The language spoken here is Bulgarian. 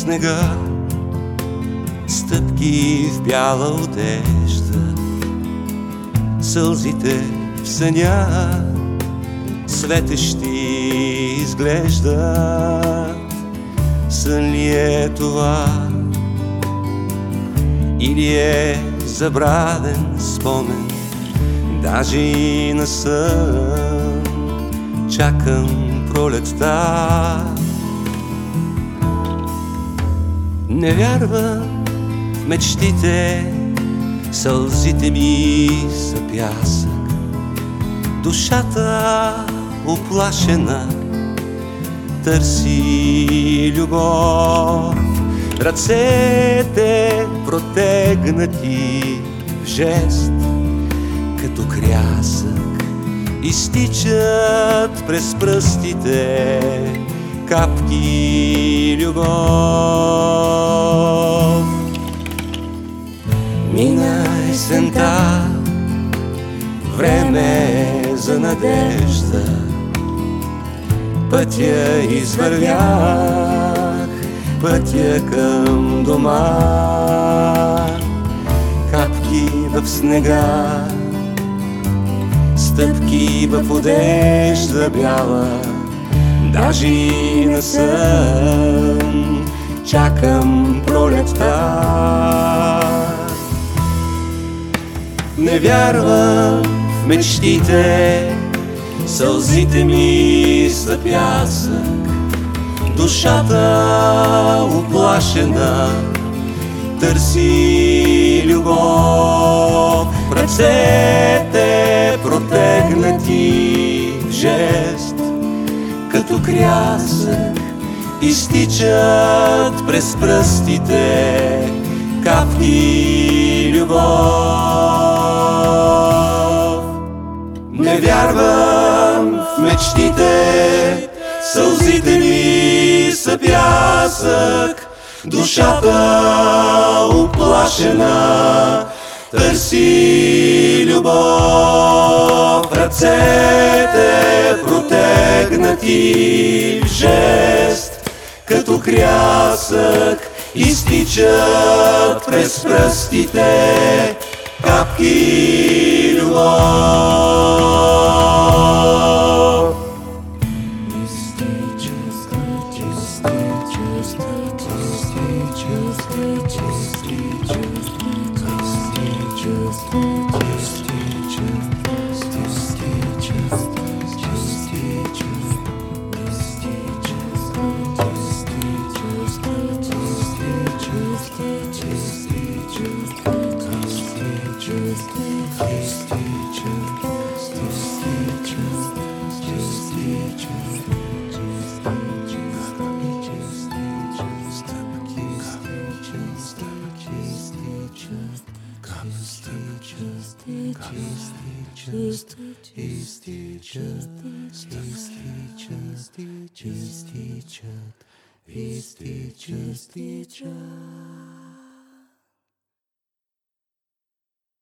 снега, стъпки в бяла одежда, сълзите в съня, светещи изглеждат. Сън ли е това? Или е забравен спомен, даже и на сън, чакам пролетта. Не вярвам в мечтите, сълзите ми са пясък. Душата оплашена търси любов. Ръцете протегнати в жест, като крясък, изтичат през пръстите капки любов. Мина есента, време е за надежда. Пътя извървях, пътя към дома. Капки в снега, стъпки в одежда бяла Даже и на сън чакам пролетта. Не вярвам в мечтите, сълзите ми са пясък, душата оплашена търси любов, ръцете протегнати като крясък изтичат през пръстите капки любов. Не вярвам в мечтите, сълзите ми са пясък, душата оплашена търси любов, ръцете протегнати в жест, като крясък изтичат през пръстите капки любов. истечет, истечет, истечет, истечет.